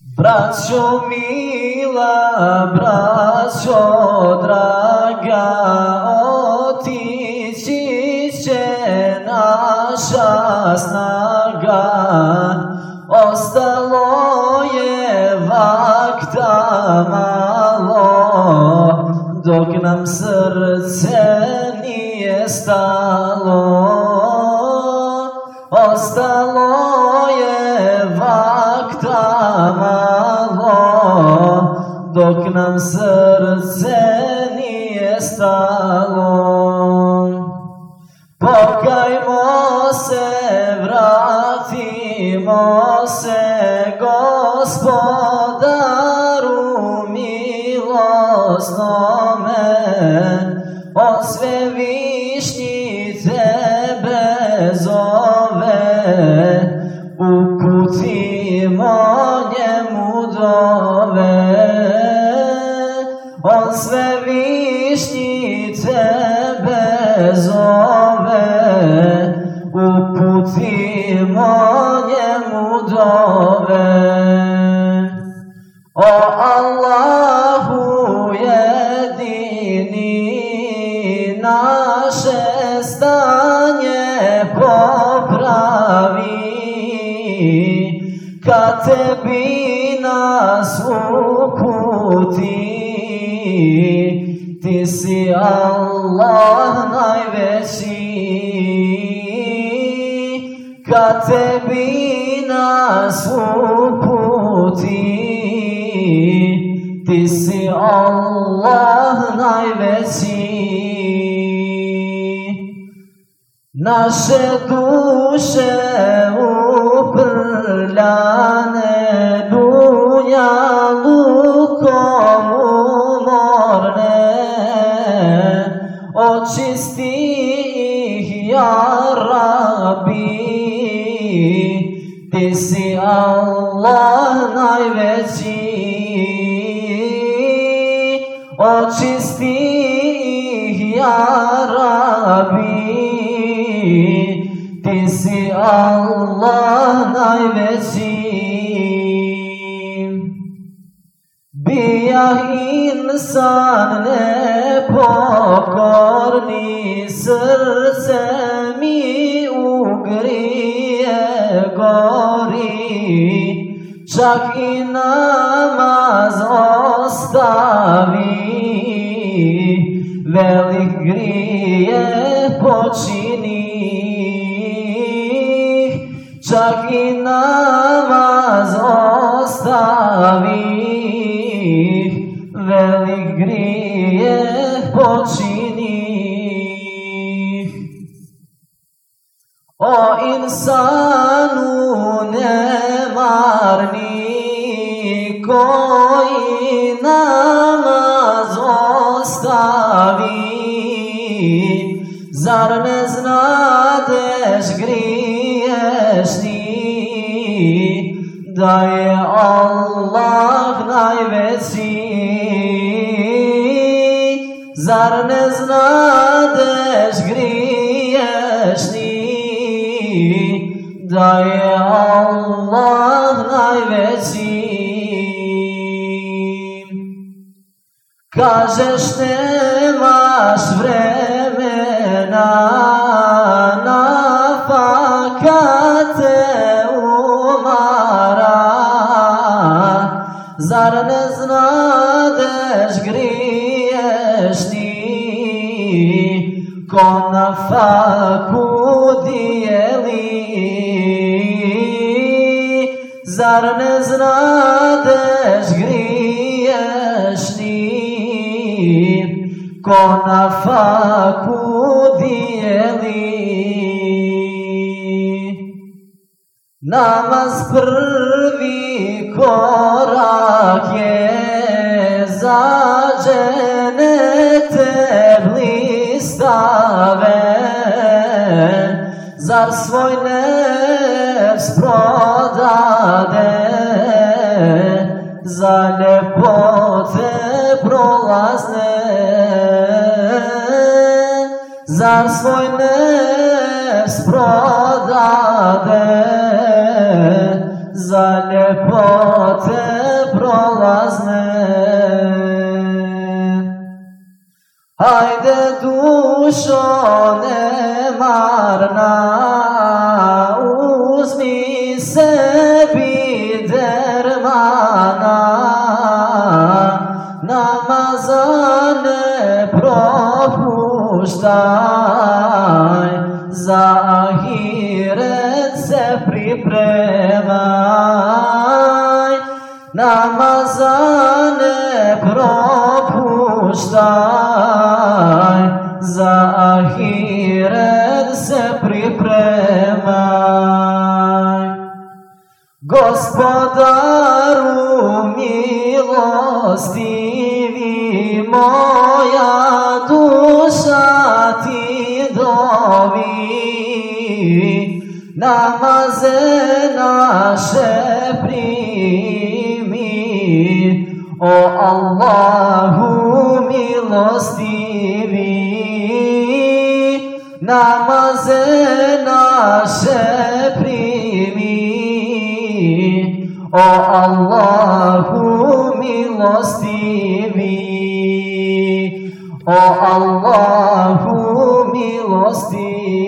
Braćo mila, braćo draga, otići će naša snaga. Ostalo je vakta malo, dok nam srce nije stalo. Dok nam srce nije stalo. Pokajmo se, vratimo Višnji tebe zove, uputimo njemu dove. O Allahu jedini naše stanje popravi kad tebi nas uputi দিছি আল্লাহ নাই বেশি। কাছে বিনা সুপুতি দিছি আল্লাহ নাই বেশি। নাশে দুশে ও Bizi Allah gayvesi O çizdi ya Rabbi Bizi Allah gayvesi Biyah insan ne pokorni sırsen Sakina ma zostavi, velik grije počini. i ma zostavi, velik grije počini. Nemarni koji namaz ostavi Zar ne znadeš griješni da je Allah najveći Zar ne znadeš griješni da je Kažeš nemaš vremena na fakate umara. Zar ne znadeš griješni ko na faku dijeli Zar ne znadeš griješ ko na faku dijeli Namaz prvi korak je za dženete blistave. Zar svoj nefs prodade? Za ljepote prolazne Zar svoj nefs prodade za ljepote prolazne. Hajde dušo nemarna, uzmi se pripremaj, namazane propuštaj, za ahiret se pripremaj. Gospodaru milostivi, moja na mazena se primi o Allahu milostivi. Na mazena se primi o Allahu milostivi. O Allahu milostivi.